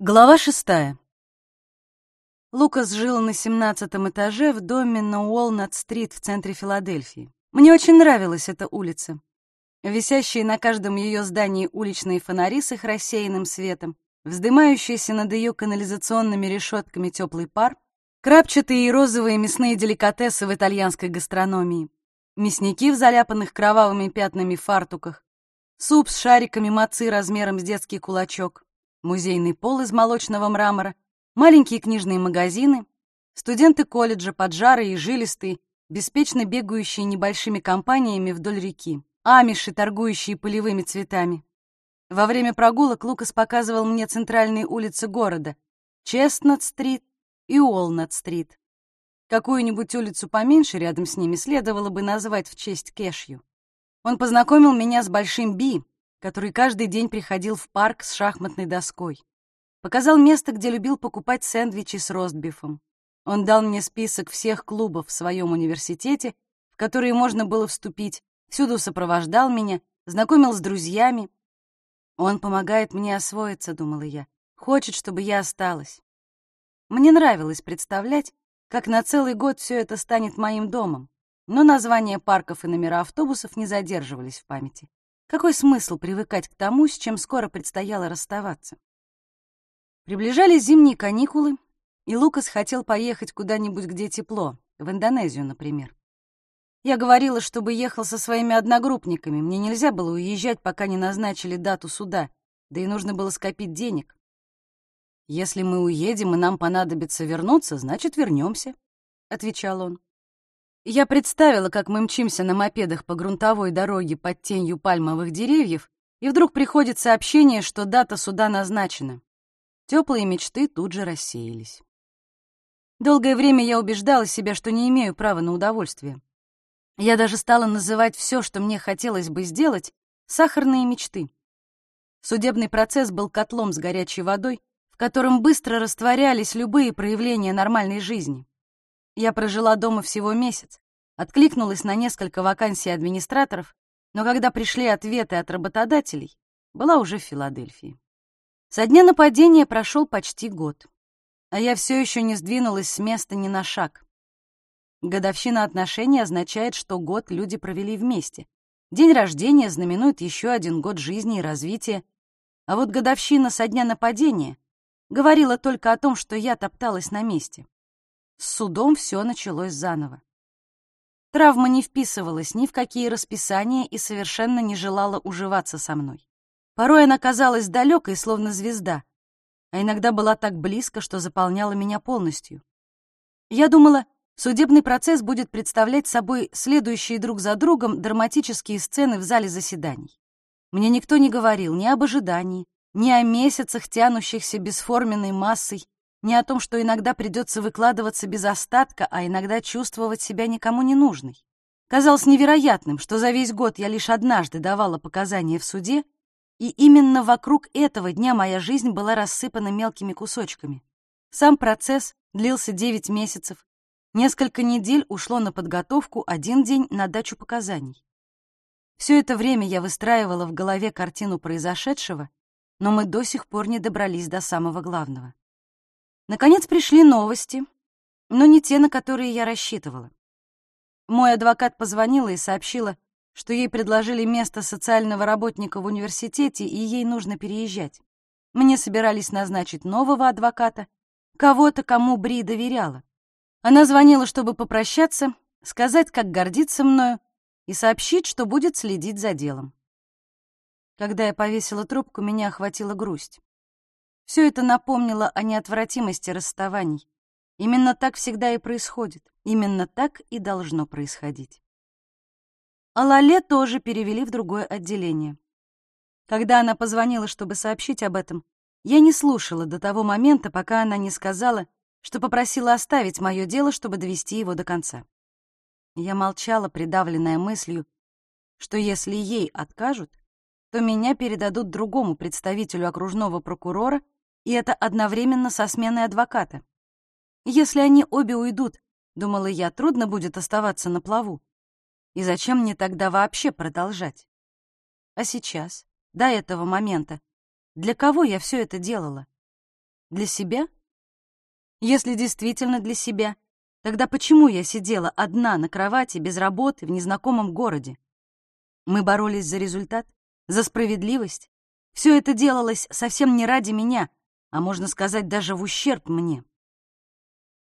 Глава шестая. Лукас жил на семнадцатом этаже в доме на Уолнат-стрит в центре Филадельфии. Мне очень нравилась эта улица. Висящие на каждом ее здании уличные фонари с их рассеянным светом, вздымающийся над ее канализационными решетками теплый пар, крапчатые и розовые мясные деликатесы в итальянской гастрономии, мясники в заляпанных кровавыми пятнами фартуках, суп с шариками мацы размером с детский кулачок — музейный пол из молочного мрамора, маленькие книжные магазины, студенты колледжа, поджарые и жилистые, беспечно бегающие небольшими компаниями вдоль реки, амиши, торгующие полевыми цветами. Во время прогулок Лукас показывал мне центральные улицы города — Честнат-стрит и Уолнат-стрит. Какую-нибудь улицу поменьше рядом с ними следовало бы назвать в честь Кешью. Он познакомил меня с Большим Би, который каждый день приходил в парк с шахматной доской. Показал место, где любил покупать сэндвичи с ростбифом. Он дал мне список всех клубов в своем университете, в которые можно было вступить, всюду сопровождал меня, знакомил с друзьями. Он помогает мне освоиться, думала я, хочет, чтобы я осталась. Мне нравилось представлять, как на целый год все это станет моим домом, но названия парков и номера автобусов не задерживались в памяти. Какой смысл привыкать к тому, с чем скоро предстояло расставаться? Приближались зимние каникулы, и Лукас хотел поехать куда-нибудь, где тепло, в Индонезию, например. Я говорила, чтобы ехал со своими одногруппниками. Мне нельзя было уезжать, пока не назначили дату суда, да и нужно было скопить денег. «Если мы уедем, и нам понадобится вернуться, значит, вернемся», — отвечал он. Я представила, как мы мчимся на мопедах по грунтовой дороге под тенью пальмовых деревьев, и вдруг приходит сообщение, что дата суда назначена. Теплые мечты тут же рассеялись. Долгое время я убеждала себя, что не имею права на удовольствие. Я даже стала называть все, что мне хотелось бы сделать, сахарные мечты. Судебный процесс был котлом с горячей водой, в котором быстро растворялись любые проявления нормальной жизни. Я прожила дома всего месяц, откликнулась на несколько вакансий администраторов, но когда пришли ответы от работодателей, была уже в Филадельфии. Со дня нападения прошел почти год, а я все еще не сдвинулась с места ни на шаг. Годовщина отношений означает, что год люди провели вместе. День рождения знаменует еще один год жизни и развития, а вот годовщина со дня нападения говорила только о том, что я топталась на месте. С судом все началось заново. Травма не вписывалась ни в какие расписания и совершенно не желала уживаться со мной. Порой она казалась далекой, словно звезда, а иногда была так близко, что заполняла меня полностью. Я думала, судебный процесс будет представлять собой следующие друг за другом драматические сцены в зале заседаний. Мне никто не говорил ни об ожидании, ни о месяцах, тянущихся бесформенной массой, не о том, что иногда придется выкладываться без остатка, а иногда чувствовать себя никому не нужной. Казалось невероятным, что за весь год я лишь однажды давала показания в суде, и именно вокруг этого дня моя жизнь была рассыпана мелкими кусочками. Сам процесс длился 9 месяцев, несколько недель ушло на подготовку, один день на дачу показаний. Все это время я выстраивала в голове картину произошедшего, но мы до сих пор не добрались до самого главного. Наконец пришли новости, но не те, на которые я рассчитывала. Мой адвокат позвонила и сообщила, что ей предложили место социального работника в университете, и ей нужно переезжать. Мне собирались назначить нового адвоката, кого-то, кому Бри доверяла. Она звонила, чтобы попрощаться, сказать, как гордится мною, и сообщить, что будет следить за делом. Когда я повесила трубку, меня охватила грусть. Все это напомнило о неотвратимости расставаний. Именно так всегда и происходит. Именно так и должно происходить. А Лале тоже перевели в другое отделение. Когда она позвонила, чтобы сообщить об этом, я не слушала до того момента, пока она не сказала, что попросила оставить мое дело, чтобы довести его до конца. Я молчала, придавленная мыслью, что если ей откажут, то меня передадут другому представителю окружного прокурора, и это одновременно со сменой адвоката. Если они обе уйдут, думала я, трудно будет оставаться на плаву. И зачем мне тогда вообще продолжать? А сейчас, до этого момента, для кого я все это делала? Для себя? Если действительно для себя, тогда почему я сидела одна на кровати без работы в незнакомом городе? Мы боролись за результат, за справедливость. Все это делалось совсем не ради меня, а можно сказать, даже в ущерб мне.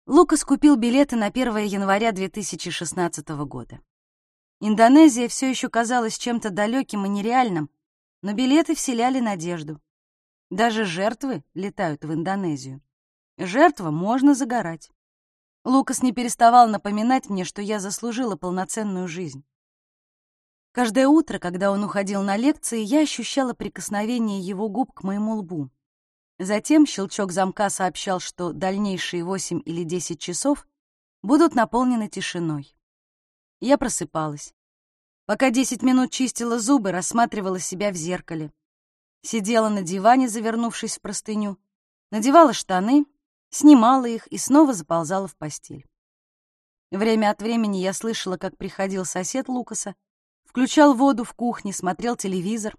Лукас купил билеты на 1 января 2016 года. Индонезия все еще казалась чем-то далеким и нереальным, но билеты вселяли надежду. Даже жертвы летают в Индонезию. Жертва можно загорать. Лукас не переставал напоминать мне, что я заслужила полноценную жизнь. Каждое утро, когда он уходил на лекции, я ощущала прикосновение его губ к моему лбу. Затем щелчок замка сообщал, что дальнейшие восемь или десять часов будут наполнены тишиной. Я просыпалась. Пока десять минут чистила зубы, рассматривала себя в зеркале. Сидела на диване, завернувшись в простыню, надевала штаны, снимала их и снова заползала в постель. Время от времени я слышала, как приходил сосед Лукаса, включал воду в кухне, смотрел телевизор.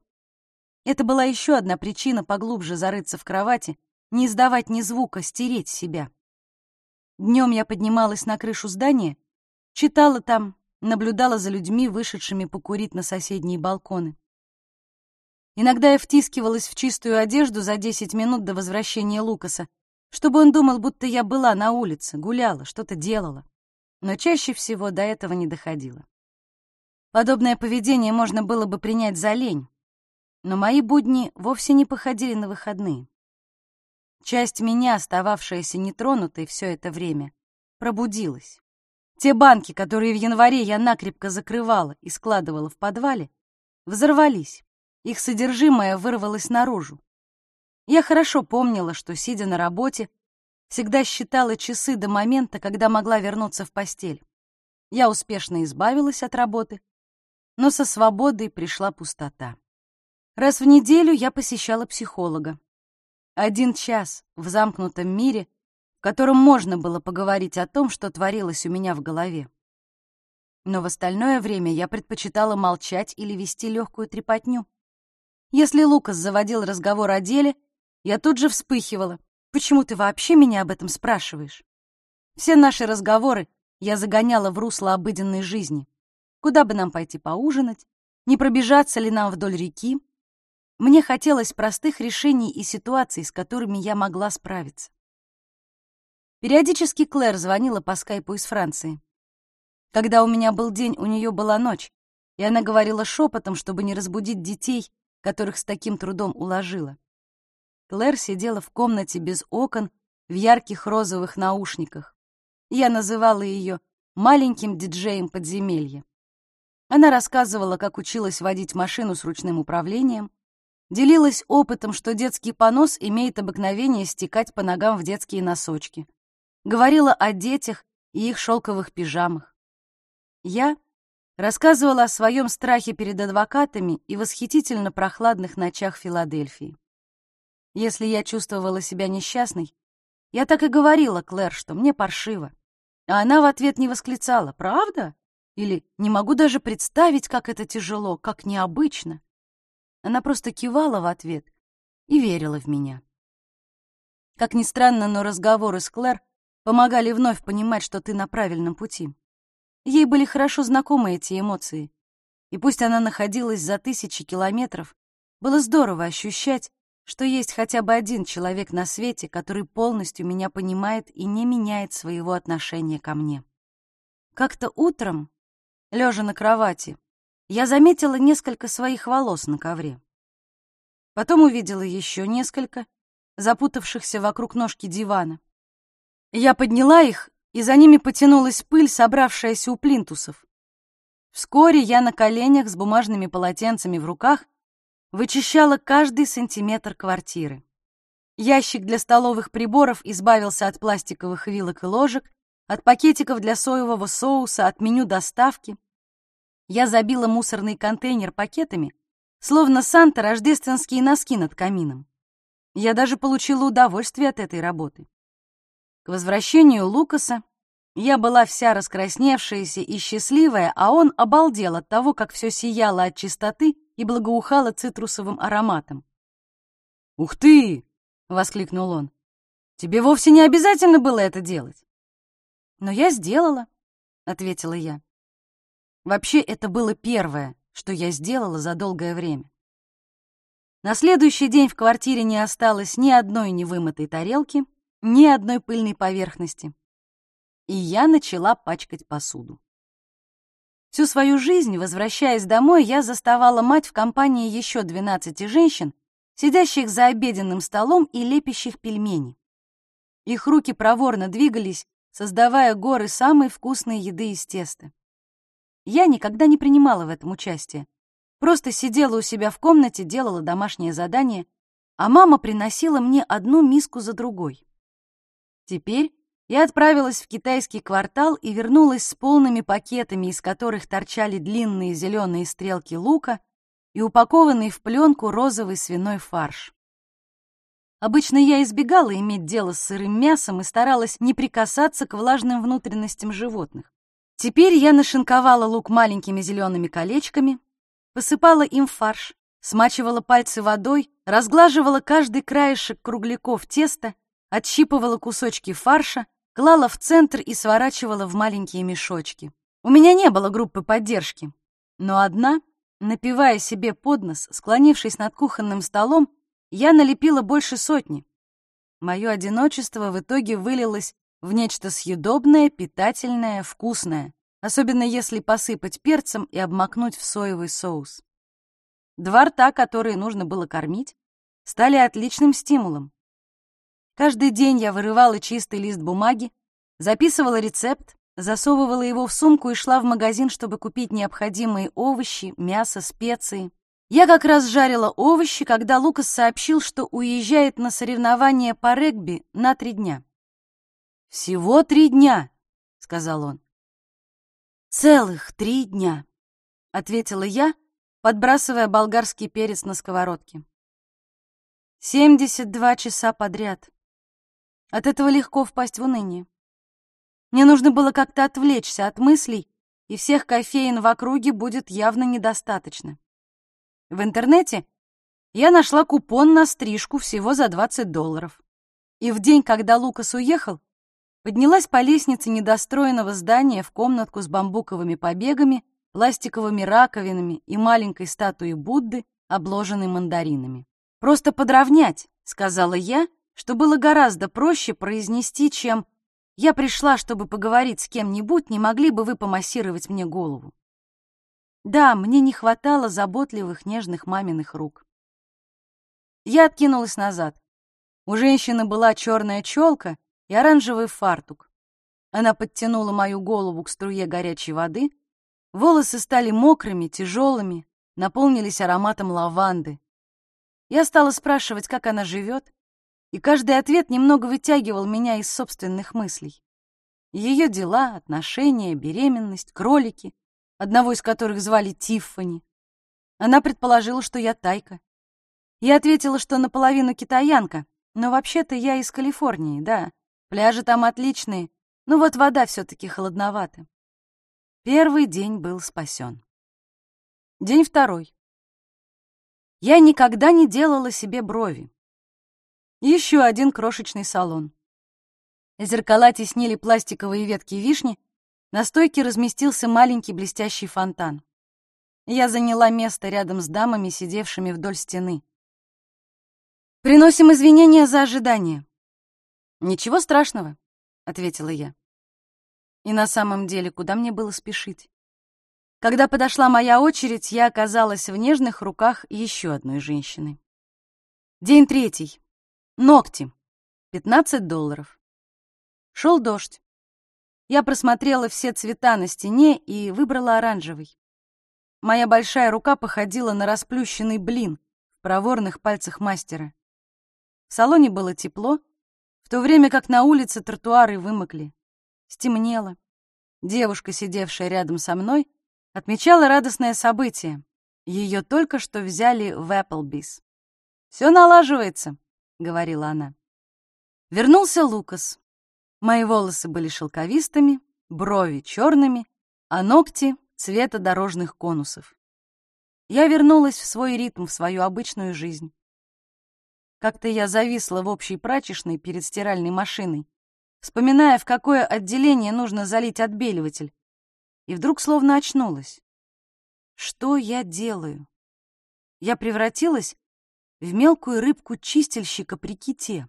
Это была еще одна причина поглубже зарыться в кровати, не издавать ни звука, стереть себя. Днем я поднималась на крышу здания, читала там, наблюдала за людьми, вышедшими покурить на соседние балконы. Иногда я втискивалась в чистую одежду за 10 минут до возвращения Лукаса, чтобы он думал, будто я была на улице, гуляла, что-то делала. Но чаще всего до этого не доходило. Подобное поведение можно было бы принять за лень, но мои будни вовсе не походили на выходные. Часть меня, остававшаяся нетронутой все это время, пробудилась. Те банки, которые в январе я накрепко закрывала и складывала в подвале, взорвались. Их содержимое вырвалось наружу. Я хорошо помнила, что, сидя на работе, всегда считала часы до момента, когда могла вернуться в постель. Я успешно избавилась от работы, но со свободой пришла пустота. Раз в неделю я посещала психолога. Один час в замкнутом мире, в котором можно было поговорить о том, что творилось у меня в голове. Но в остальное время я предпочитала молчать или вести легкую трепотню. Если Лукас заводил разговор о деле, я тут же вспыхивала. «Почему ты вообще меня об этом спрашиваешь?» Все наши разговоры я загоняла в русло обыденной жизни. Куда бы нам пойти поужинать? Не пробежаться ли нам вдоль реки? Мне хотелось простых решений и ситуаций, с которыми я могла справиться. Периодически Клэр звонила по скайпу из Франции. Когда у меня был день, у нее была ночь, и она говорила шепотом, чтобы не разбудить детей, которых с таким трудом уложила. Клэр сидела в комнате без окон, в ярких розовых наушниках. Я называла ее маленьким диджеем подземелья. Она рассказывала, как училась водить машину с ручным управлением, Делилась опытом, что детский понос имеет обыкновение стекать по ногам в детские носочки. Говорила о детях и их шелковых пижамах. Я рассказывала о своем страхе перед адвокатами и восхитительно прохладных ночах Филадельфии. Если я чувствовала себя несчастной, я так и говорила Клэр, что мне паршиво. А она в ответ не восклицала «Правда?» или «Не могу даже представить, как это тяжело, как необычно». Она просто кивала в ответ и верила в меня. Как ни странно, но разговоры с Клэр помогали вновь понимать, что ты на правильном пути. Ей были хорошо знакомы эти эмоции. И пусть она находилась за тысячи километров, было здорово ощущать, что есть хотя бы один человек на свете, который полностью меня понимает и не меняет своего отношения ко мне. Как-то утром, лежа на кровати, я заметила несколько своих волос на ковре. Потом увидела еще несколько, запутавшихся вокруг ножки дивана. Я подняла их, и за ними потянулась пыль, собравшаяся у плинтусов. Вскоре я на коленях с бумажными полотенцами в руках вычищала каждый сантиметр квартиры. Ящик для столовых приборов избавился от пластиковых вилок и ложек, от пакетиков для соевого соуса, от меню доставки. Я забила мусорный контейнер пакетами, словно Санта рождественские носки над камином. Я даже получила удовольствие от этой работы. К возвращению Лукаса я была вся раскрасневшаяся и счастливая, а он обалдел от того, как все сияло от чистоты и благоухало цитрусовым ароматом. «Ух ты!» — воскликнул он. Тебе вовсе не обязательно было это делать. Но я сделала, ответила я. Вообще, это было первое, что я сделала за долгое время. На следующий день в квартире не осталось ни одной невымытой тарелки, ни одной пыльной поверхности. И я начала пачкать посуду. Всю свою жизнь, возвращаясь домой, я заставала мать в компании еще 12 женщин, сидящих за обеденным столом и лепящих пельмени. Их руки проворно двигались, создавая горы самой вкусной еды из теста. Я никогда не принимала в этом участие. Просто сидела у себя в комнате, делала домашнее задание, а мама приносила мне одну миску за другой. Теперь я отправилась в китайский квартал и вернулась с полными пакетами, из которых торчали длинные зеленые стрелки лука и упакованный в пленку розовый свиной фарш. Обычно я избегала иметь дело с сырым мясом и старалась не прикасаться к влажным внутренностям животных. Теперь я нашинковала лук маленькими зелеными колечками, посыпала им фарш, смачивала пальцы водой, разглаживала каждый краешек кругляков теста, отщипывала кусочки фарша, клала в центр и сворачивала в маленькие мешочки. У меня не было группы поддержки, но одна, напивая себе под нос, склонившись над кухонным столом, я налепила больше сотни. Мое одиночество в итоге вылилось в нечто съедобное, питательное, вкусное, особенно если посыпать перцем и обмакнуть в соевый соус. Два рта, которые нужно было кормить, стали отличным стимулом. Каждый день я вырывала чистый лист бумаги, записывала рецепт, засовывала его в сумку и шла в магазин, чтобы купить необходимые овощи, мясо, специи. Я как раз жарила овощи, когда Лукас сообщил, что уезжает на соревнования по регби на три дня. «Всего три дня», — сказал он. «Целых три дня», — ответила я, подбрасывая болгарский перец на сковородке. «Семьдесят два часа подряд. От этого легко впасть в уныние. Мне нужно было как-то отвлечься от мыслей, и всех кофеин в округе будет явно недостаточно. В интернете я нашла купон на стрижку всего за 20 долларов. И в день, когда Лукас уехал, Поднялась по лестнице недостроенного здания в комнатку с бамбуковыми побегами, пластиковыми раковинами и маленькой статуей Будды, обложенной мандаринами. «Просто подровнять», — сказала я, что было гораздо проще произнести, чем «я пришла, чтобы поговорить с кем-нибудь, не могли бы вы помассировать мне голову?» Да, мне не хватало заботливых, нежных маминых рук. Я откинулась назад. У женщины была черная челка, и оранжевый фартук. Она подтянула мою голову к струе горячей воды. Волосы стали мокрыми, тяжелыми, наполнились ароматом лаванды. Я стала спрашивать, как она живет, и каждый ответ немного вытягивал меня из собственных мыслей. Ее дела, отношения, беременность, кролики, одного из которых звали Тиффани. Она предположила, что я тайка. Я ответила, что наполовину китаянка, но вообще-то я из Калифорнии, да. Пляжи там отличные, но вот вода все-таки холодновата. Первый день был спасен. День второй. Я никогда не делала себе брови. Еще один крошечный салон. Зеркала теснили пластиковые ветки вишни, на стойке разместился маленький блестящий фонтан. Я заняла место рядом с дамами, сидевшими вдоль стены. Приносим извинения за ожидание. «Ничего страшного», — ответила я. И на самом деле, куда мне было спешить? Когда подошла моя очередь, я оказалась в нежных руках еще одной женщины. День третий. Ногти. 15 долларов. Шел дождь. Я просмотрела все цвета на стене и выбрала оранжевый. Моя большая рука походила на расплющенный блин в проворных пальцах мастера. В салоне было тепло, в то время как на улице тротуары вымокли. Стемнело. Девушка, сидевшая рядом со мной, отмечала радостное событие. Ее только что взяли в Эпплбис. «Все налаживается», — говорила она. Вернулся Лукас. Мои волосы были шелковистыми, брови черными, а ногти — цвета дорожных конусов. Я вернулась в свой ритм, в свою обычную жизнь. Как-то я зависла в общей прачечной перед стиральной машиной, вспоминая, в какое отделение нужно залить отбеливатель, и вдруг словно очнулась. Что я делаю? Я превратилась в мелкую рыбку чистильщика при ките.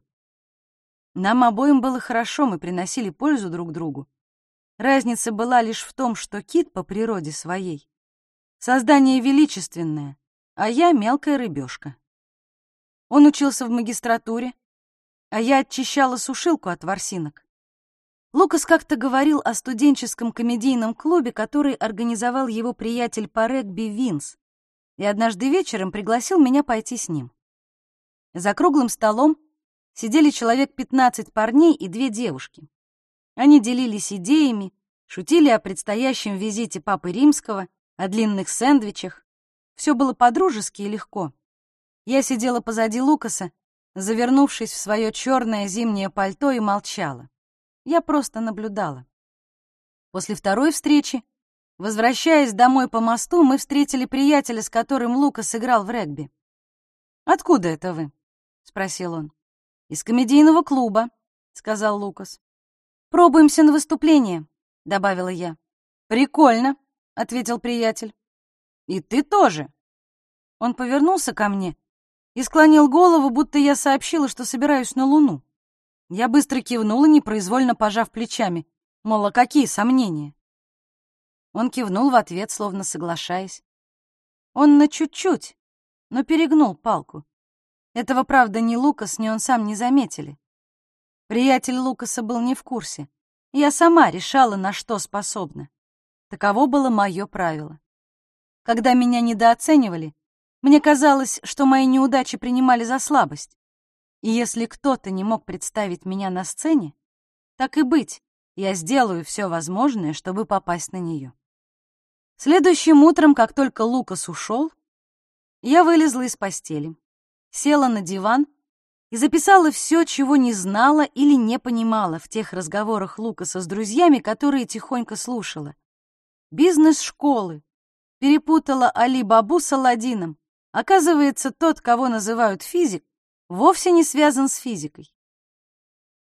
Нам обоим было хорошо, мы приносили пользу друг другу. Разница была лишь в том, что кит по природе своей — создание величественное, а я мелкая рыбешка. Он учился в магистратуре, а я очищала сушилку от ворсинок. Лукас как-то говорил о студенческом комедийном клубе, который организовал его приятель по регби Винс, и однажды вечером пригласил меня пойти с ним. За круглым столом сидели человек 15 парней и две девушки. Они делились идеями, шутили о предстоящем визите Папы Римского, о длинных сэндвичах. Все было по-дружески и легко. Я сидела позади Лукаса, завернувшись в свое черное зимнее пальто и молчала. Я просто наблюдала. После второй встречи, возвращаясь домой по мосту, мы встретили приятеля, с которым Лукас играл в регби. «Откуда это вы?» — спросил он. «Из комедийного клуба», — сказал Лукас. «Пробуемся на выступление», — добавила я. «Прикольно», — ответил приятель. «И ты тоже». Он повернулся ко мне и склонил голову, будто я сообщила, что собираюсь на Луну. Я быстро кивнула, непроизвольно пожав плечами. Мол, а какие сомнения? Он кивнул в ответ, словно соглашаясь. Он на чуть-чуть, но перегнул палку. Этого, правда, ни Лукас, ни он сам не заметили. Приятель Лукаса был не в курсе. Я сама решала, на что способна. Таково было мое правило. Когда меня недооценивали, мне казалось, что мои неудачи принимали за слабость. И если кто-то не мог представить меня на сцене, так и быть, я сделаю все возможное, чтобы попасть на нее. Следующим утром, как только Лукас ушел, я вылезла из постели села на диван и записала все, чего не знала или не понимала в тех разговорах Лукаса с друзьями, которые тихонько слушала. Бизнес школы. Перепутала Али-Бабу с Аладдином. Оказывается, тот, кого называют физик, вовсе не связан с физикой.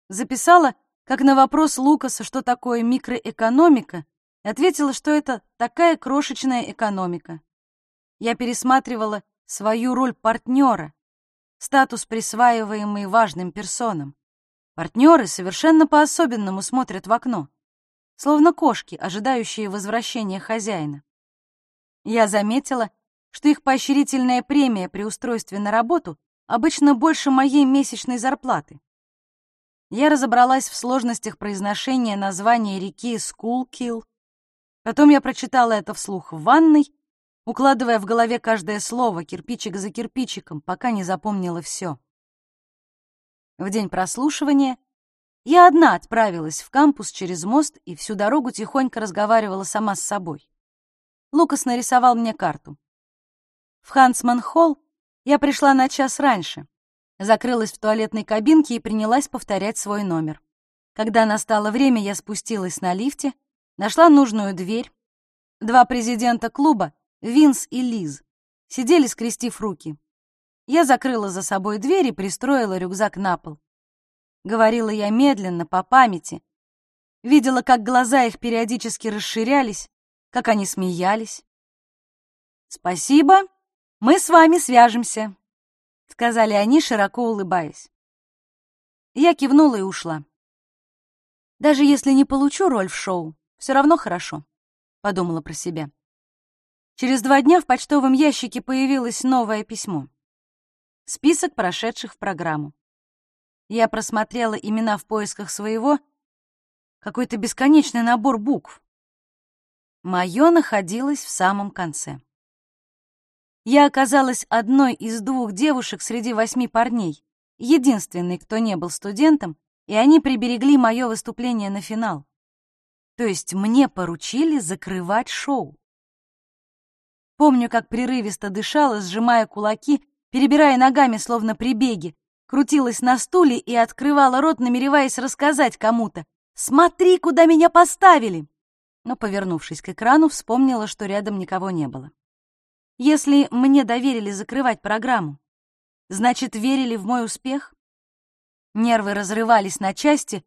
Записала, как на вопрос Лукаса, что такое микроэкономика, ответила, что это такая крошечная экономика. Я пересматривала свою роль партнера, статус, присваиваемый важным персонам. Партнеры совершенно по-особенному смотрят в окно, словно кошки, ожидающие возвращения хозяина. Я заметила, что их поощрительная премия при устройстве на работу обычно больше моей месячной зарплаты. Я разобралась в сложностях произношения названия реки Скулкилл. Потом я прочитала это вслух в ванной укладывая в голове каждое слово, кирпичик за кирпичиком, пока не запомнила все. В день прослушивания я одна отправилась в кампус через мост и всю дорогу тихонько разговаривала сама с собой. Лукас нарисовал мне карту. В Хансман-холл я пришла на час раньше, закрылась в туалетной кабинке и принялась повторять свой номер. Когда настало время, я спустилась на лифте, нашла нужную дверь. Два президента клуба Винс и Лиз сидели, скрестив руки. Я закрыла за собой дверь и пристроила рюкзак на пол. Говорила я медленно, по памяти. Видела, как глаза их периодически расширялись, как они смеялись. «Спасибо, мы с вами свяжемся», — сказали они, широко улыбаясь. Я кивнула и ушла. «Даже если не получу роль в шоу, все равно хорошо», — подумала про себя. Через два дня в почтовом ящике появилось новое письмо. Список прошедших в программу. Я просмотрела имена в поисках своего, какой-то бесконечный набор букв. Мое находилось в самом конце. Я оказалась одной из двух девушек среди восьми парней, единственной, кто не был студентом, и они приберегли мое выступление на финал. То есть мне поручили закрывать шоу. Помню, как прерывисто дышала, сжимая кулаки, перебирая ногами, словно при беге, крутилась на стуле и открывала рот, намереваясь рассказать кому-то. «Смотри, куда меня поставили!» Но, повернувшись к экрану, вспомнила, что рядом никого не было. Если мне доверили закрывать программу, Значит, верили в мой успех? Нервы разрывались на части,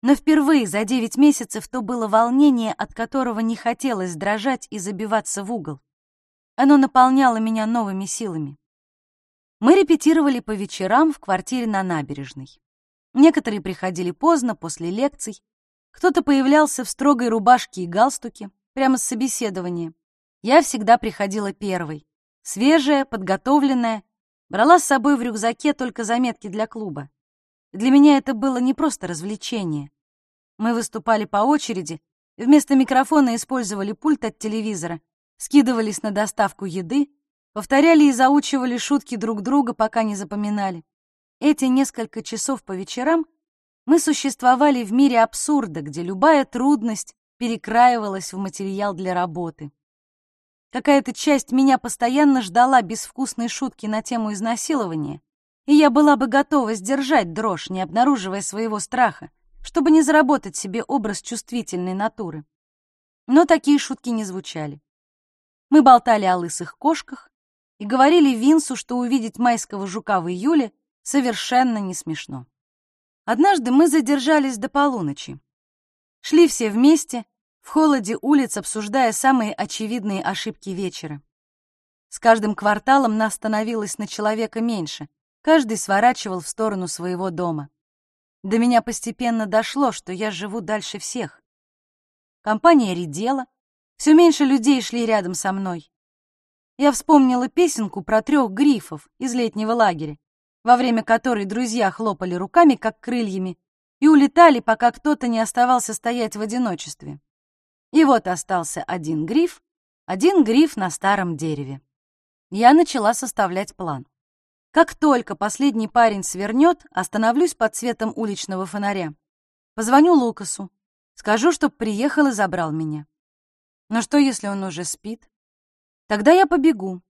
но впервые за девять месяцев то было волнение, от которого не хотелось дрожать и забиваться в угол. Оно наполняло меня новыми силами. Мы репетировали по вечерам в квартире на набережной. Некоторые приходили поздно, после лекций. Кто-то появлялся в строгой рубашке и галстуке, прямо с собеседования. Я всегда приходила первой. Свежая, подготовленная, брала с собой в рюкзаке только заметки для клуба. Для меня это было не просто развлечение. Мы выступали по очереди, вместо микрофона использовали пульт от телевизора, скидывались на доставку еды, повторяли и заучивали шутки друг друга, пока не запоминали. Эти несколько часов по вечерам мы существовали в мире абсурда, где любая трудность перекраивалась в материал для работы. Какая-то часть меня постоянно ждала безвкусной шутки на тему изнасилования, и я была бы готова сдержать дрожь, не обнаруживая своего страха, чтобы не заработать себе образ чувствительной натуры. Но такие шутки не звучали. Мы болтали о лысых кошках и говорили Винсу, что увидеть майского жука в июле совершенно не смешно. Однажды мы задержались до полуночи. Шли все вместе, в холоде улиц, обсуждая самые очевидные ошибки вечера. С каждым кварталом нас становилось на человека меньше, каждый сворачивал в сторону своего дома. До меня постепенно дошло, что я живу дальше всех. Компания редела, все меньше людей шли рядом со мной. Я вспомнила песенку про трех грифов из летнего лагеря, во время которой друзья хлопали руками, как крыльями, и улетали, пока кто-то не оставался стоять в одиночестве. И вот остался один гриф, один гриф на старом дереве. Я начала составлять план. Как только последний парень свернет, остановлюсь под светом уличного фонаря. Позвоню Лукасу, скажу, чтоб приехал и забрал меня. Но что, если он уже спит? Тогда я побегу.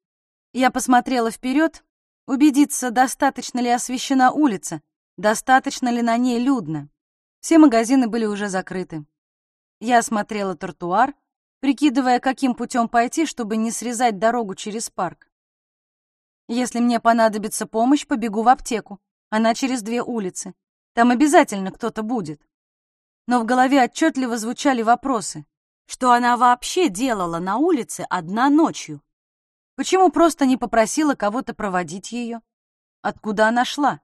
Я посмотрела вперед, убедиться, достаточно ли освещена улица, достаточно ли на ней людно. Все магазины были уже закрыты. Я осмотрела тротуар, прикидывая, каким путем пойти, чтобы не срезать дорогу через парк. Если мне понадобится помощь, побегу в аптеку. Она через две улицы. Там обязательно кто-то будет. Но в голове отчетливо звучали вопросы. Что она вообще делала на улице одна ночью? Почему просто не попросила кого-то проводить ее? Откуда она шла?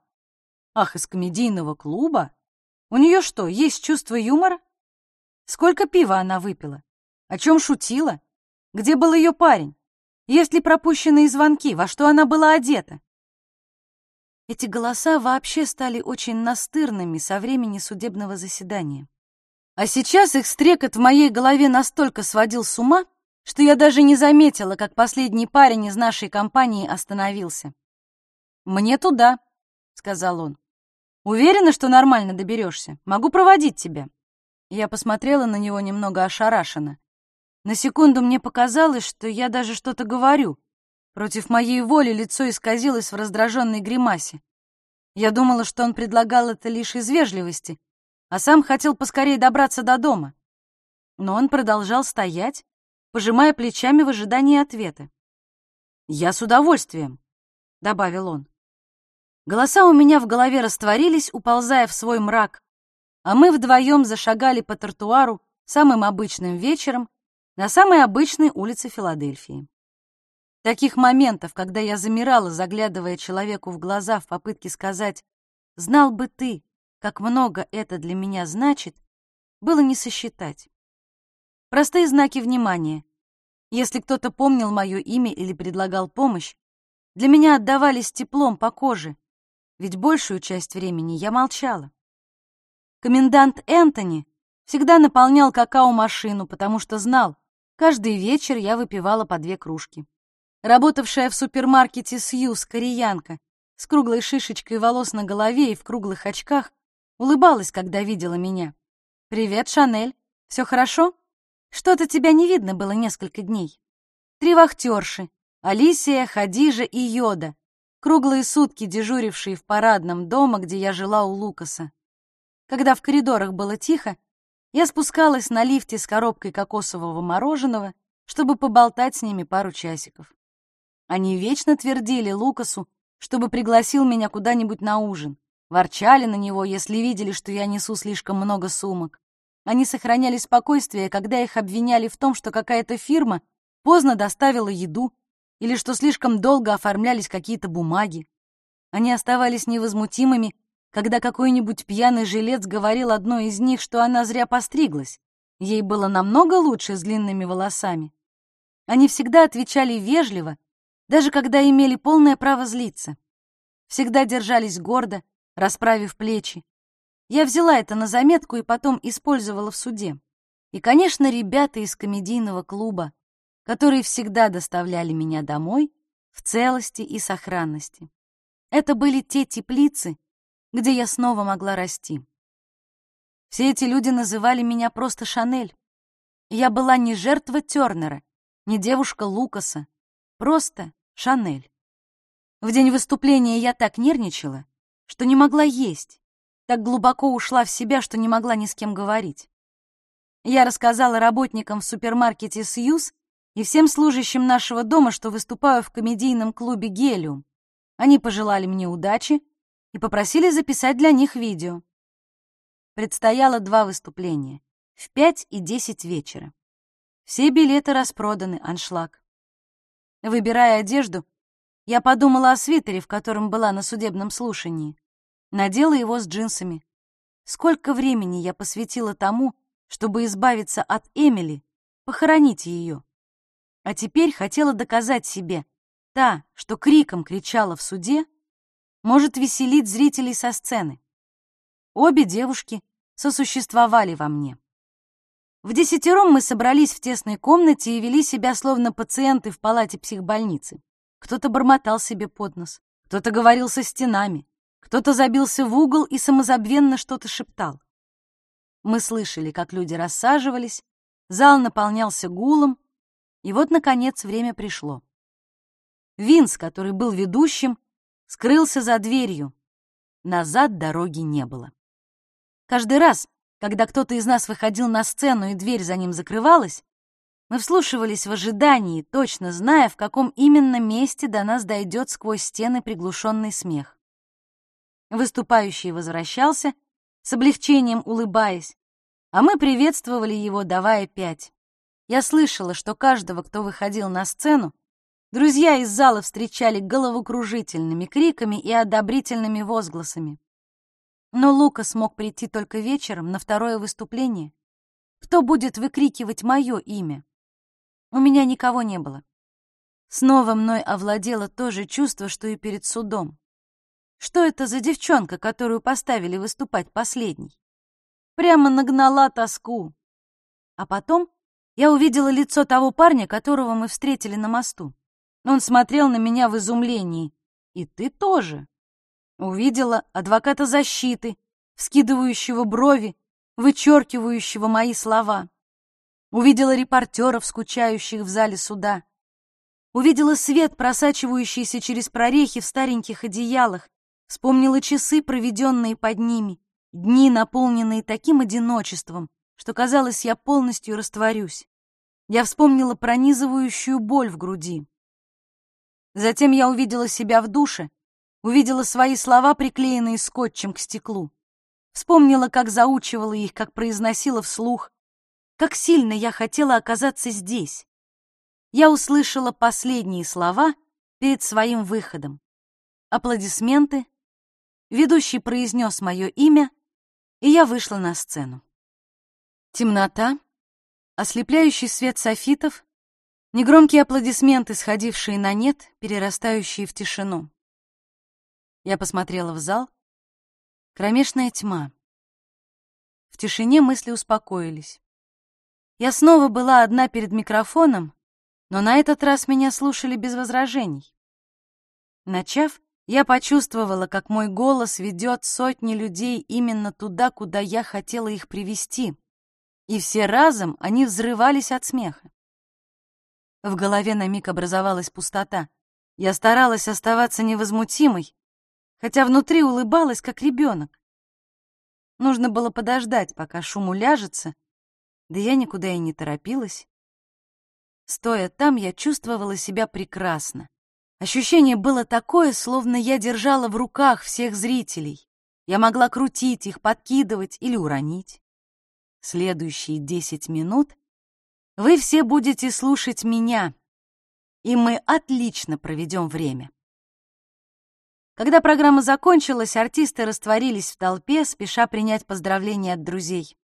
Ах, из комедийного клуба? У нее что, есть чувство юмора? Сколько пива она выпила? О чем шутила? Где был ее парень? Есть ли пропущенные звонки? Во что она была одета? Эти голоса вообще стали очень настырными со времени судебного заседания. А сейчас их стрекот в моей голове настолько сводил с ума, что я даже не заметила, как последний парень из нашей компании остановился. «Мне туда», — сказал он. «Уверена, что нормально доберешься? Могу проводить тебя». Я посмотрела на него немного ошарашенно. На секунду мне показалось, что я даже что-то говорю. Против моей воли лицо исказилось в раздраженной гримасе. Я думала, что он предлагал это лишь из вежливости, а сам хотел поскорее добраться до дома. Но он продолжал стоять, пожимая плечами в ожидании ответа. «Я с удовольствием», — добавил он. Голоса у меня в голове растворились, уползая в свой мрак, а мы вдвоем зашагали по тротуару самым обычным вечером на самой обычной улице Филадельфии. Таких моментов, когда я замирала, заглядывая человеку в глаза в попытке сказать «Знал бы ты, как много это для меня значит, было не сосчитать. Простые знаки внимания. Если кто-то помнил мое имя или предлагал помощь, для меня отдавались теплом по коже, ведь большую часть времени я молчала. Комендант Энтони всегда наполнял какао-машину, потому что знал, каждый вечер я выпивала по две кружки. Работавшая в супермаркете Сьюз кореянка с круглой шишечкой волос на голове и в круглых очках Улыбалась, когда видела меня. «Привет, Шанель. Все хорошо? Что-то тебя не видно было несколько дней. Три вахтерши. Алисия, Хадижа и Йода. Круглые сутки дежурившие в парадном дома, где я жила у Лукаса. Когда в коридорах было тихо, я спускалась на лифте с коробкой кокосового мороженого, чтобы поболтать с ними пару часиков. Они вечно твердили Лукасу, чтобы пригласил меня куда-нибудь на ужин. Ворчали на него, если видели, что я несу слишком много сумок. Они сохраняли спокойствие, когда их обвиняли в том, что какая-то фирма поздно доставила еду или что слишком долго оформлялись какие-то бумаги. Они оставались невозмутимыми, когда какой-нибудь пьяный жилец говорил одной из них, что она зря постриглась. Ей было намного лучше с длинными волосами. Они всегда отвечали вежливо, даже когда имели полное право злиться. Всегда держались гордо, расправив плечи. Я взяла это на заметку и потом использовала в суде. И, конечно, ребята из комедийного клуба, которые всегда доставляли меня домой в целости и сохранности. Это были те теплицы, где я снова могла расти. Все эти люди называли меня просто Шанель. Я была не жертва Тернера, не девушка Лукаса, просто Шанель. В день выступления я так нервничала, что не могла есть, так глубоко ушла в себя, что не могла ни с кем говорить. Я рассказала работникам в супермаркете «Сьюз» и всем служащим нашего дома, что выступаю в комедийном клубе «Гелиум». Они пожелали мне удачи и попросили записать для них видео. Предстояло два выступления — в пять и десять вечера. Все билеты распроданы, аншлаг. Выбирая одежду, я подумала о свитере, в котором была на судебном слушании. Надела его с джинсами. Сколько времени я посвятила тому, чтобы избавиться от Эмили, похоронить ее. А теперь хотела доказать себе, та, что криком кричала в суде, может веселить зрителей со сцены. Обе девушки сосуществовали во мне. В десятером мы собрались в тесной комнате и вели себя словно пациенты в палате психбольницы. Кто-то бормотал себе под нос, кто-то говорил со стенами, кто-то забился в угол и самозабвенно что-то шептал. Мы слышали, как люди рассаживались, зал наполнялся гулом, и вот, наконец, время пришло. Винс, который был ведущим, скрылся за дверью. Назад дороги не было. Каждый раз, когда кто-то из нас выходил на сцену и дверь за ним закрывалась, мы вслушивались в ожидании, точно зная, в каком именно месте до нас дойдет сквозь стены приглушенный смех. Выступающий возвращался, с облегчением улыбаясь, а мы приветствовали его, давая пять. Я слышала, что каждого, кто выходил на сцену, Друзья из зала встречали головокружительными криками и одобрительными возгласами. Но Лука смог прийти только вечером на второе выступление. Кто будет выкрикивать мое имя? У меня никого не было. Снова мной овладело то же чувство, что и перед судом. Что это за девчонка, которую поставили выступать последней? Прямо нагнала тоску. А потом я увидела лицо того парня, которого мы встретили на мосту. Он смотрел на меня в изумлении. «И ты тоже?» Увидела адвоката защиты, вскидывающего брови, вычеркивающего мои слова. Увидела репортеров, скучающих в зале суда. Увидела свет, просачивающийся через прорехи в стареньких одеялах. Вспомнила часы, проведенные под ними, дни, наполненные таким одиночеством, что, казалось, я полностью растворюсь. Я вспомнила пронизывающую боль в груди. Затем я увидела себя в душе, увидела свои слова, приклеенные скотчем к стеклу. Вспомнила, как заучивала их, как произносила вслух, как сильно я хотела оказаться здесь. Я услышала последние слова перед своим выходом. Аплодисменты. Ведущий произнес мое имя, и я вышла на сцену. Темнота, ослепляющий свет софитов, Негромкие аплодисменты, сходившие на нет, перерастающие в тишину. Я посмотрела в зал. Кромешная тьма. В тишине мысли успокоились. Я снова была одна перед микрофоном, но на этот раз меня слушали без возражений. Начав, я почувствовала, как мой голос ведет сотни людей именно туда, куда я хотела их привести, и все разом они взрывались от смеха. В голове на миг образовалась пустота. Я старалась оставаться невозмутимой, хотя внутри улыбалась, как ребенок. Нужно было подождать, пока шум уляжется, да я никуда и не торопилась. Стоя там, я чувствовала себя прекрасно, Ощущение было такое, словно я держала в руках всех зрителей. Я могла крутить их, подкидывать или уронить. Следующие десять минут вы все будете слушать меня, и мы отлично проведем время. Когда программа закончилась, артисты растворились в толпе, спеша принять поздравления от друзей.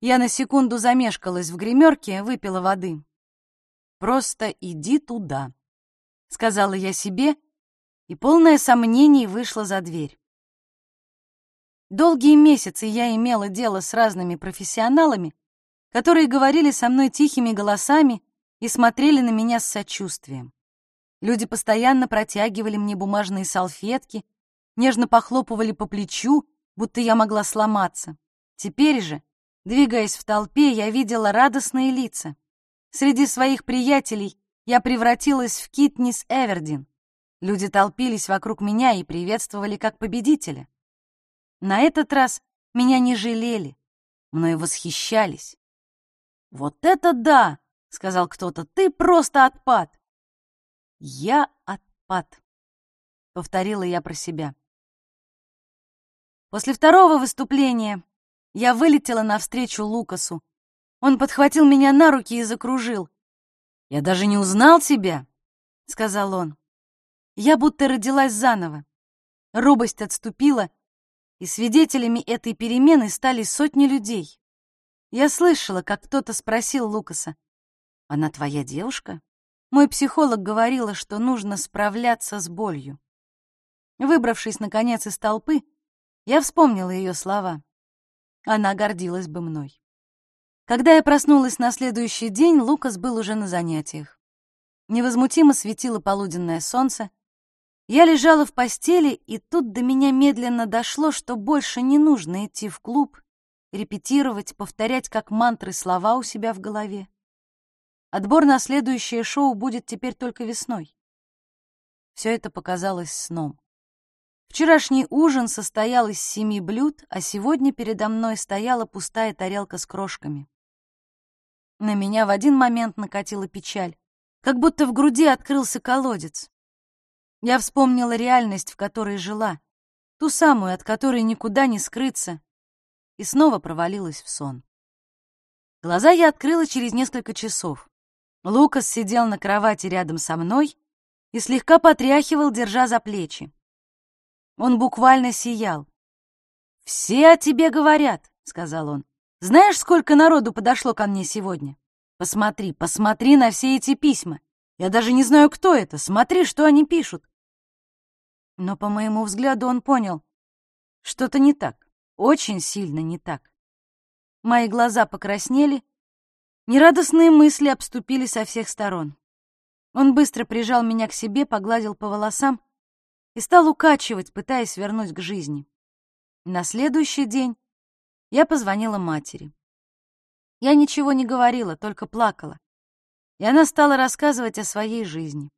Я на секунду замешкалась в гримерке, выпила воды. «Просто иди туда», — сказала я себе, и полное сомнений вышла за дверь. Долгие месяцы я имела дело с разными профессионалами, которые говорили со мной тихими голосами и смотрели на меня с сочувствием. Люди постоянно протягивали мне бумажные салфетки, нежно похлопывали по плечу, будто я могла сломаться. Теперь же, двигаясь в толпе, я видела радостные лица. Среди своих приятелей я превратилась в Китнис Эвердин. Люди толпились вокруг меня и приветствовали как победителя. На этот раз меня не жалели, мною восхищались. «Вот это да!» — сказал кто-то. «Ты просто отпад!» «Я отпад», — повторила я про себя. После второго выступления я вылетела навстречу Лукасу. Он подхватил меня на руки и закружил. «Я даже не узнал тебя», — сказал он. Я будто родилась заново. Робость отступила, и свидетелями этой перемены стали сотни людей. Я слышала, как кто-то спросил Лукаса, «Она твоя девушка?» Мой психолог говорила, что нужно справляться с болью. Выбравшись, наконец, из толпы, я вспомнила ее слова. Она гордилась бы мной. Когда я проснулась на следующий день, Лукас был уже на занятиях. Невозмутимо светило полуденное солнце. Я лежала в постели, и тут до меня медленно дошло, что больше не нужно идти в клуб, репетировать, повторять как мантры слова у себя в голове. Отбор на следующее шоу будет теперь только весной. Все это показалось сном. Вчерашний ужин состоял из семи блюд, а сегодня передо мной стояла пустая тарелка с крошками. На меня в один момент накатила печаль, как будто в груди открылся колодец. Я вспомнила реальность, в которой жила, ту самую, от которой никуда не скрыться, и снова провалилась в сон. Глаза я открыла через несколько часов. Лукас сидел на кровати рядом со мной и слегка потряхивал, держа за плечи. Он буквально сиял. «Все о тебе говорят», — сказал он. «Знаешь, сколько народу подошло ко мне сегодня? Посмотри, посмотри на все эти письма. Я даже не знаю, кто это. Смотри, что они пишут». Но, по моему взгляду, он понял, что-то не так, очень сильно не так. Мои глаза покраснели, Нерадостные мысли обступили со всех сторон. Он быстро прижал меня к себе, погладил по волосам и стал укачивать, пытаясь вернуть к жизни. На следующий день я позвонила матери. Я ничего не говорила, только плакала. И она стала рассказывать о своей жизни.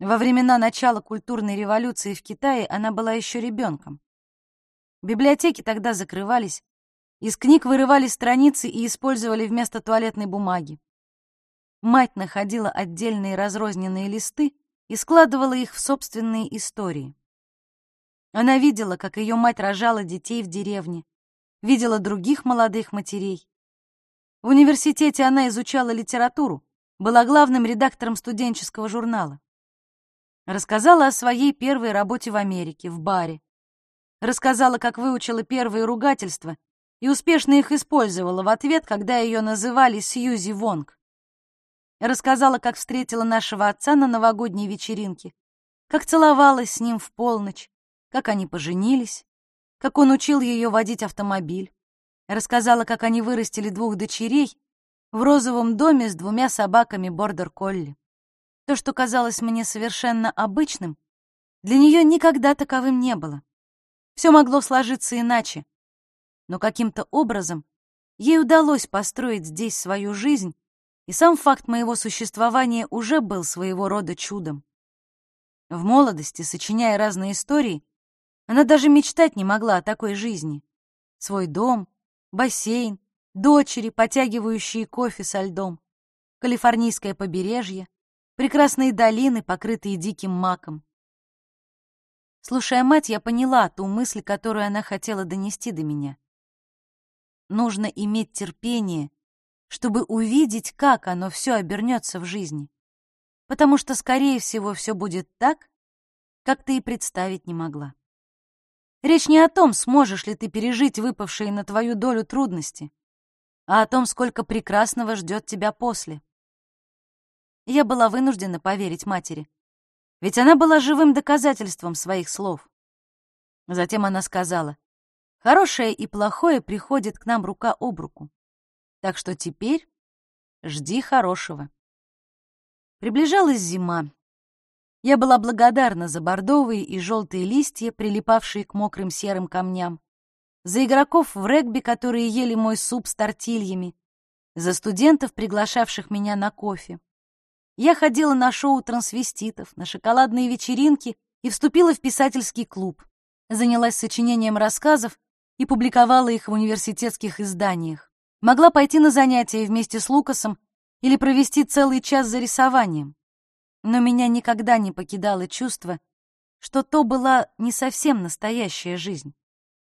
Во времена начала культурной революции в Китае она была еще ребенком. Библиотеки тогда закрывались, из книг вырывали страницы и использовали вместо туалетной бумаги. Мать находила отдельные разрозненные листы и складывала их в собственные истории. Она видела, как ее мать рожала детей в деревне, видела других молодых матерей. В университете она изучала литературу, была главным редактором студенческого журнала. Рассказала о своей первой работе в Америке, в баре. Рассказала, как выучила первые ругательства и успешно их использовала в ответ, когда ее называли Сьюзи Вонг. Рассказала, как встретила нашего отца на новогодней вечеринке, как целовалась с ним в полночь, как они поженились, как он учил ее водить автомобиль. Рассказала, как они вырастили двух дочерей в розовом доме с двумя собаками бордер-колли. То, что казалось мне совершенно обычным, для нее никогда таковым не было. Все могло сложиться иначе, но каким-то образом ей удалось построить здесь свою жизнь, и сам факт моего существования уже был своего рода чудом. В молодости, сочиняя разные истории, она даже мечтать не могла о такой жизни. Свой дом, бассейн, дочери, потягивающие кофе со льдом, калифорнийское побережье, прекрасные долины, покрытые диким маком. Слушая мать, я поняла ту мысль, которую она хотела донести до меня. Нужно иметь терпение, чтобы увидеть, как оно все обернется в жизни. Потому что, скорее всего, все будет так, как ты и представить не могла. Речь не о том, сможешь ли ты пережить выпавшие на твою долю трудности, а о том, сколько прекрасного ждет тебя после. Я была вынуждена поверить матери, ведь она была живым доказательством своих слов. Затем она сказала, «Хорошее и плохое приходит к нам рука об руку, так что теперь жди хорошего». Приближалась зима. Я была благодарна за бордовые и желтые листья, прилипавшие к мокрым серым камням, за игроков в регби, которые ели мой суп с тортильями, за студентов, приглашавших меня на кофе. Я ходила на шоу трансвеститов, на шоколадные вечеринки и вступила в писательский клуб, занялась сочинением рассказов и публиковала их в университетских изданиях. Могла пойти на занятия вместе с Лукасом или провести целый час за рисованием но меня никогда не покидало чувство, что то была не совсем настоящая жизнь.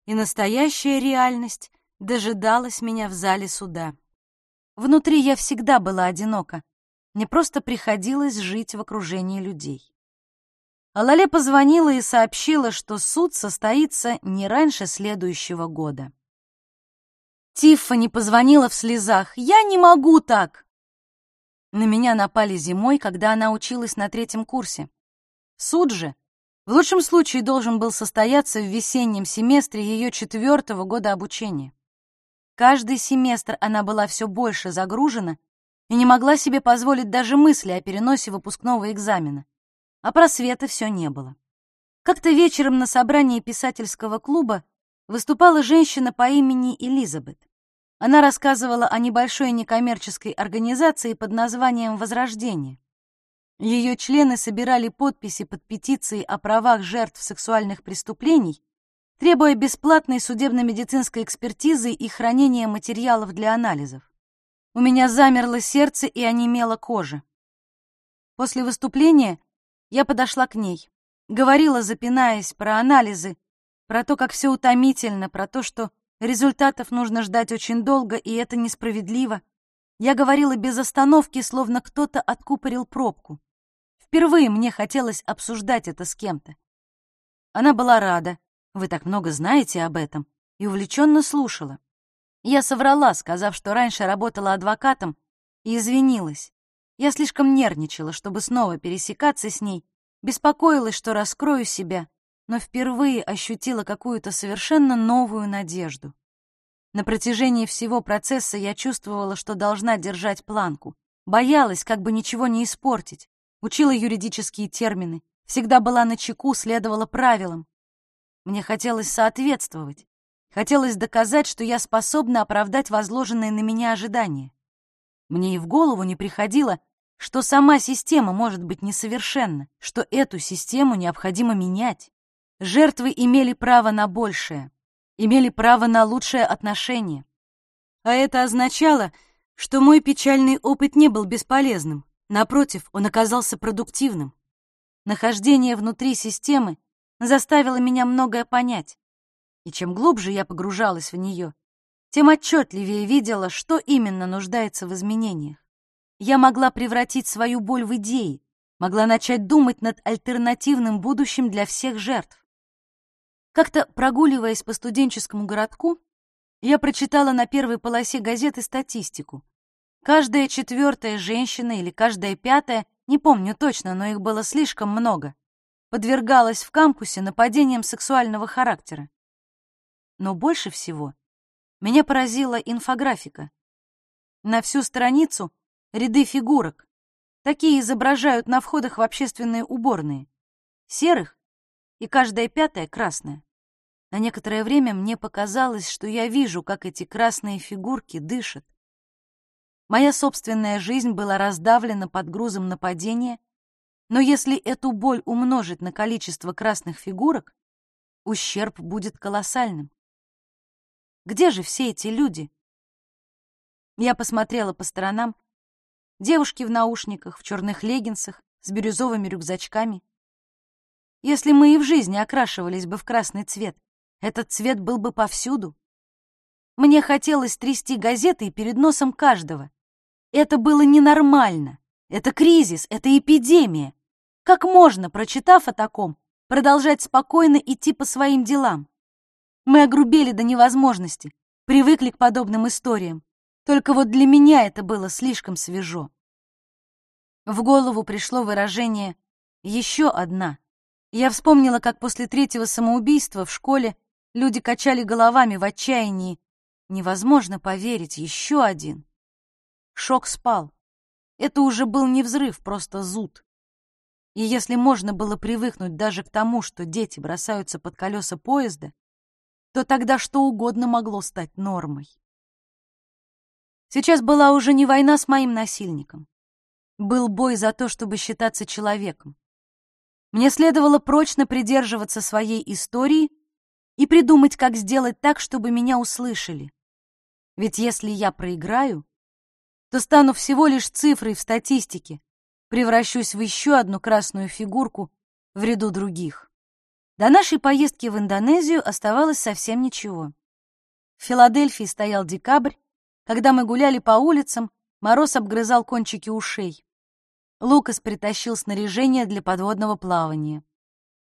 И настоящая реальность дожидалась меня в зале суда. Внутри я всегда была одинока. Мне просто приходилось жить в окружении людей. Алале позвонила и сообщила, что суд состоится не раньше следующего года. Тиффани позвонила в слезах. «Я не могу так!» На меня напали зимой, когда она училась на третьем курсе. Суд же в лучшем случае должен был состояться в весеннем семестре ее четвертого года обучения. Каждый семестр она была все больше загружена и не могла себе позволить даже мысли о переносе выпускного экзамена. А просвета все не было. Как-то вечером на собрании писательского клуба выступала женщина по имени Элизабет. Она рассказывала о небольшой некоммерческой организации под названием «Возрождение». Ее члены собирали подписи под петицией о правах жертв сексуальных преступлений, требуя бесплатной судебно-медицинской экспертизы и хранения материалов для анализов. У меня замерло сердце и онемела кожа. После выступления я подошла к ней, говорила, запинаясь, про анализы, про то, как все утомительно, про то, что Результатов нужно ждать очень долго, и это несправедливо. Я говорила без остановки, словно кто-то откупорил пробку. Впервые мне хотелось обсуждать это с кем-то. Она была рада, вы так много знаете об этом, и увлеченно слушала. Я соврала, сказав, что раньше работала адвокатом, и извинилась. Я слишком нервничала, чтобы снова пересекаться с ней, беспокоилась, что раскрою себя, но впервые ощутила какую-то совершенно новую надежду. На протяжении всего процесса я чувствовала, что должна держать планку. Боялась, как бы ничего не испортить. Учила юридические термины. Всегда была на чеку, следовала правилам. Мне хотелось соответствовать. Хотелось доказать, что я способна оправдать возложенные на меня ожидания. Мне и в голову не приходило, что сама система может быть несовершенна, что эту систему необходимо менять. Жертвы имели право на большее, имели право на лучшее отношение. А это означало, что мой печальный опыт не был бесполезным. Напротив, он оказался продуктивным. Нахождение внутри системы заставило меня многое понять. И чем глубже я погружалась в нее, тем отчетливее видела, что именно нуждается в изменениях. Я могла превратить свою боль в идеи, могла начать думать над альтернативным будущим для всех жертв. Как-то прогуливаясь по студенческому городку, я прочитала на первой полосе газеты статистику. Каждая четвертая женщина или каждая пятая, не помню точно, но их было слишком много, подвергалась в кампусе нападениям сексуального характера. Но больше всего меня поразила инфографика. На всю страницу ряды фигурок. Такие изображают на входах в общественные уборные. Серых и каждая пятая красная. На некоторое время мне показалось, что я вижу, как эти красные фигурки дышат. Моя собственная жизнь была раздавлена под грузом нападения, но если эту боль умножить на количество красных фигурок, ущерб будет колоссальным. Где же все эти люди? Я посмотрела по сторонам. девушки в наушниках, в черных леггинсах, с бирюзовыми рюкзачками. Если мы и в жизни окрашивались бы в красный цвет, этот цвет был бы повсюду. Мне хотелось трясти газеты перед носом каждого. Это было ненормально. Это кризис, это эпидемия. Как можно, прочитав о таком, продолжать спокойно идти по своим делам? Мы огрубели до невозможности, привыкли к подобным историям. Только вот для меня это было слишком свежо. В голову пришло выражение «еще одна». Я вспомнила, как после третьего самоубийства в школе люди качали головами в отчаянии. Невозможно поверить, еще один. Шок спал. Это уже был не взрыв, просто зуд. И если можно было привыкнуть даже к тому, что дети бросаются под колеса поезда, то тогда что угодно могло стать нормой. Сейчас была уже не война с моим насильником. Был бой за то, чтобы считаться человеком. Мне следовало прочно придерживаться своей истории и придумать, как сделать так, чтобы меня услышали. Ведь если я проиграю, то стану всего лишь цифрой в статистике, превращусь в еще одну красную фигурку в ряду других. До нашей поездки в Индонезию оставалось совсем ничего. В Филадельфии стоял декабрь, когда мы гуляли по улицам, мороз обгрызал кончики ушей. Лукас притащил снаряжение для подводного плавания.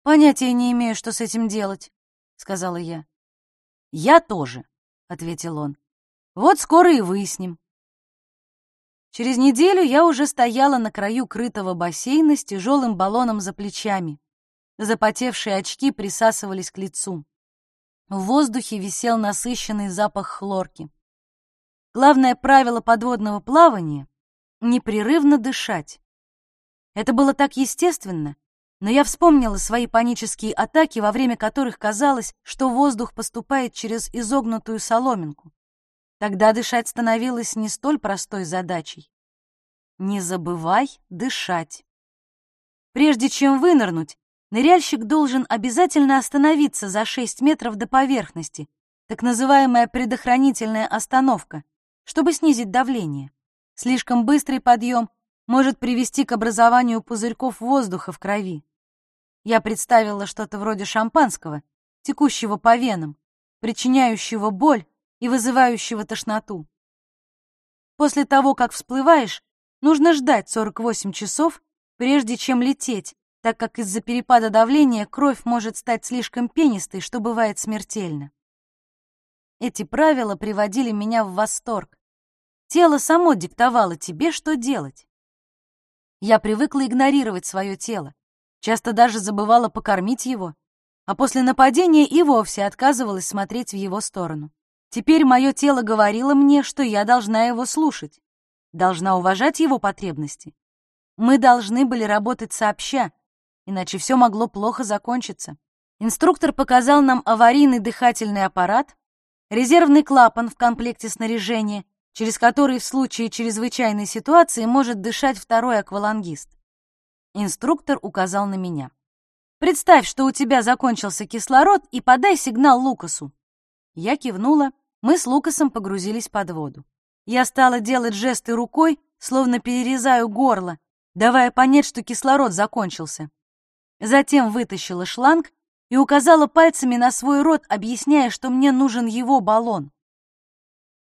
«Понятия не имею, что с этим делать», — сказала я. «Я тоже», — ответил он. «Вот скоро и выясним». Через неделю я уже стояла на краю крытого бассейна с тяжелым баллоном за плечами. Запотевшие очки присасывались к лицу. В воздухе висел насыщенный запах хлорки. Главное правило подводного плавания — непрерывно дышать. Это было так естественно, но я вспомнила свои панические атаки, во время которых казалось, что воздух поступает через изогнутую соломинку. Тогда дышать становилось не столь простой задачей. Не забывай дышать. Прежде чем вынырнуть, ныряльщик должен обязательно остановиться за 6 метров до поверхности, так называемая предохранительная остановка, чтобы снизить давление. Слишком быстрый подъем может привести к образованию пузырьков воздуха в крови. Я представила что-то вроде шампанского, текущего по венам, причиняющего боль и вызывающего тошноту. После того, как всплываешь, нужно ждать 48 часов, прежде чем лететь, так как из-за перепада давления кровь может стать слишком пенистой, что бывает смертельно. Эти правила приводили меня в восторг. Тело само диктовало тебе, что делать. Я привыкла игнорировать свое тело, часто даже забывала покормить его, а после нападения и вовсе отказывалась смотреть в его сторону. Теперь мое тело говорило мне, что я должна его слушать, должна уважать его потребности. Мы должны были работать сообща, иначе все могло плохо закончиться. Инструктор показал нам аварийный дыхательный аппарат, резервный клапан в комплекте снаряжения, через который в случае чрезвычайной ситуации может дышать второй аквалангист. Инструктор указал на меня. «Представь, что у тебя закончился кислород, и подай сигнал Лукасу». Я кивнула, мы с Лукасом погрузились под воду. Я стала делать жесты рукой, словно перерезаю горло, давая понять, что кислород закончился. Затем вытащила шланг и указала пальцами на свой рот, объясняя, что мне нужен его баллон.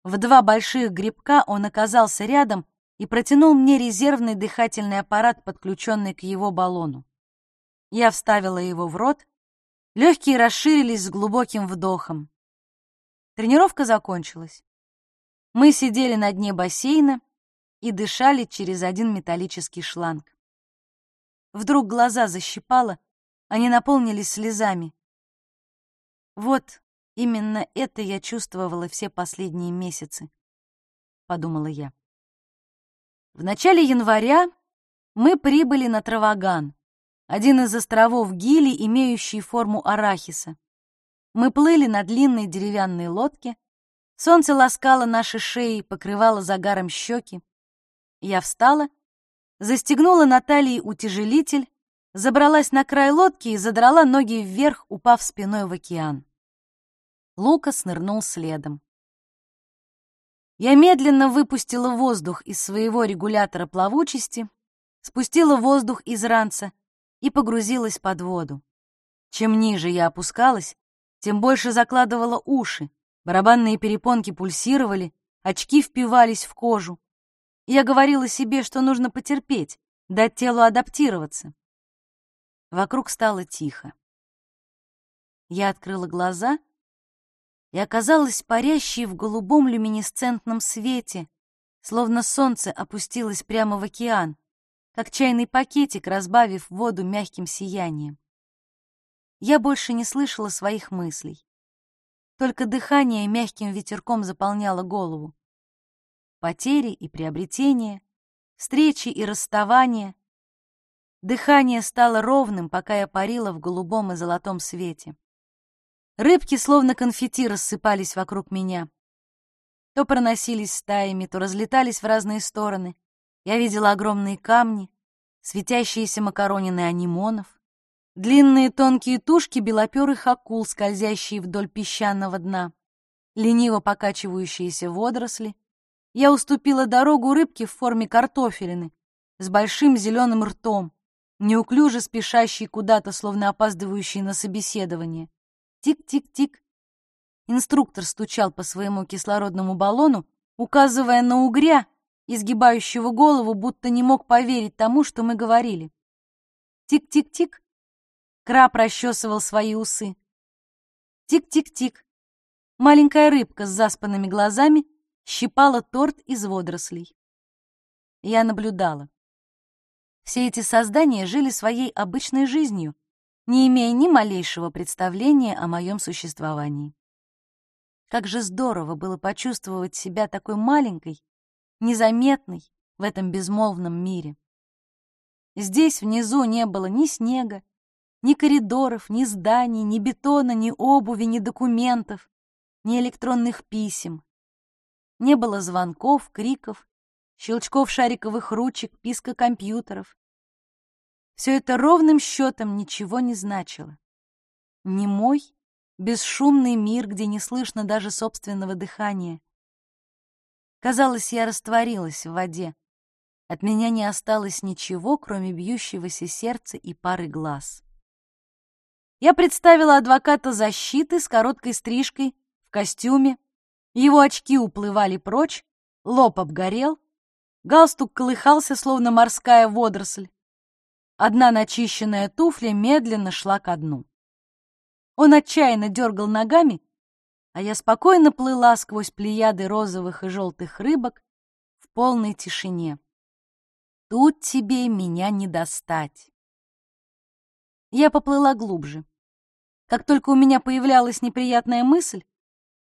В два больших грибка он оказался рядом и протянул мне резервный дыхательный аппарат, подключенный к его баллону. Я вставила его в рот, легкие расширились с глубоким вдохом. Тренировка закончилась. Мы сидели на дне бассейна и дышали через один металлический шланг. Вдруг глаза защипало, они наполнились слезами. Вот именно это я чувствовала все последние месяцы, подумала я. В начале января мы прибыли на Траваган, один из островов Гили, имеющий форму арахиса. Мы плыли на длинной деревянной лодке, солнце ласкало наши шеи, покрывало загаром щеки. Я встала, застегнула на талии утяжелитель забралась на край лодки и задрала ноги вверх, упав спиной в океан. Лукас нырнул следом. Я медленно выпустила воздух из своего регулятора плавучести, спустила воздух из ранца и погрузилась под воду. Чем ниже я опускалась, тем больше закладывала уши, барабанные перепонки пульсировали, очки впивались в кожу. Я говорила себе, что нужно потерпеть, дать телу адаптироваться. Вокруг стало тихо. Я открыла глаза и оказалась парящей в голубом люминесцентном свете, словно солнце опустилось прямо в океан, как чайный пакетик, разбавив воду мягким сиянием. Я больше не слышала своих мыслей. Только дыхание мягким ветерком заполняло голову. Потери и приобретения, встречи и расставания. Дыхание стало ровным, пока я парила в голубом и золотом свете. Рыбки, словно конфетти, рассыпались вокруг меня. То проносились стаями, то разлетались в разные стороны. Я видела огромные камни, светящиеся макаронины анимонов, длинные тонкие тушки белоперых акул, скользящие вдоль песчаного дна, лениво покачивающиеся водоросли. Я уступила дорогу рыбке в форме картофелины с большим зеленым ртом, неуклюже спешащей куда-то, словно опаздывающей на собеседование. Тик-тик-тик. Инструктор стучал по своему кислородному баллону, указывая на угря, изгибающего голову, будто не мог поверить тому, что мы говорили. Тик-тик-тик. Краб расчесывал свои усы. Тик-тик-тик. Маленькая рыбка с заспанными глазами щипала торт из водорослей. Я наблюдала. Все эти создания жили своей обычной жизнью, не имея ни малейшего представления о моем существовании. Как же здорово было почувствовать себя такой маленькой, незаметной в этом безмолвном мире. Здесь внизу не было ни снега, ни коридоров, ни зданий, ни бетона, ни обуви, ни документов, ни электронных писем. Не было звонков, криков, щелчков шариковых ручек, писка компьютеров. Все это ровным счетом ничего не значило. Не мой, бесшумный мир, где не слышно даже собственного дыхания. Казалось, я растворилась в воде. От меня не осталось ничего, кроме бьющегося сердца и пары глаз. Я представила адвоката защиты с короткой стрижкой, в костюме. Его очки уплывали прочь, лоб обгорел, галстук колыхался, словно морская водоросль. Одна начищенная туфля медленно шла ко дну. Он отчаянно дергал ногами, а я спокойно плыла сквозь плеяды розовых и желтых рыбок в полной тишине. Тут тебе меня не достать. Я поплыла глубже. Как только у меня появлялась неприятная мысль,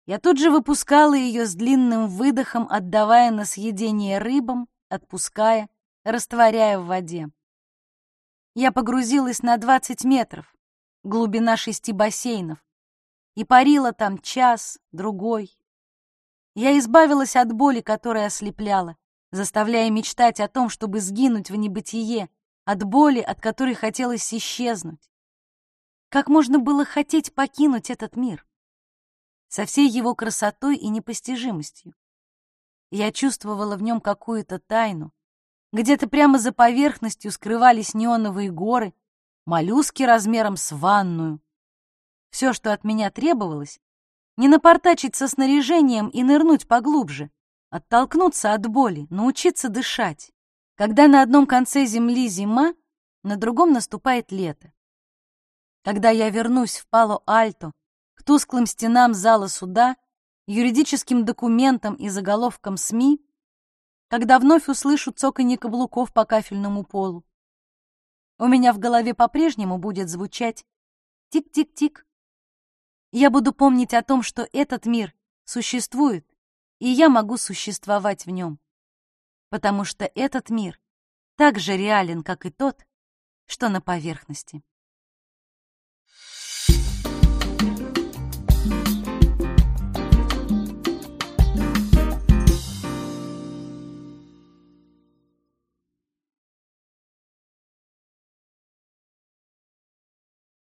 я тут же выпускала ее с длинным выдохом, отдавая на съедение рыбам, отпуская, растворяя в воде. Я погрузилась на 20 метров, глубина шести бассейнов, и парила там час, другой. Я избавилась от боли, которая ослепляла, заставляя мечтать о том, чтобы сгинуть в небытие, от боли, от которой хотелось исчезнуть. Как можно было хотеть покинуть этот мир? Со всей его красотой и непостижимостью. Я чувствовала в нем какую-то тайну, где-то прямо за поверхностью скрывались неоновые горы, моллюски размером с ванную. Все, что от меня требовалось, не напортачить со снаряжением и нырнуть поглубже, оттолкнуться от боли, научиться дышать. Когда на одном конце земли зима, на другом наступает лето. Когда я вернусь в Пало-Альто, тусклым стенам зала суда, юридическим документам и заголовкам СМИ, когда вновь услышу цоканье каблуков по кафельному полу. У меня в голове по-прежнему будет звучать «тик-тик-тик». Я буду помнить о том, что этот мир существует, и я могу существовать в нем. Потому что этот мир так же реален, как и тот, что на поверхности.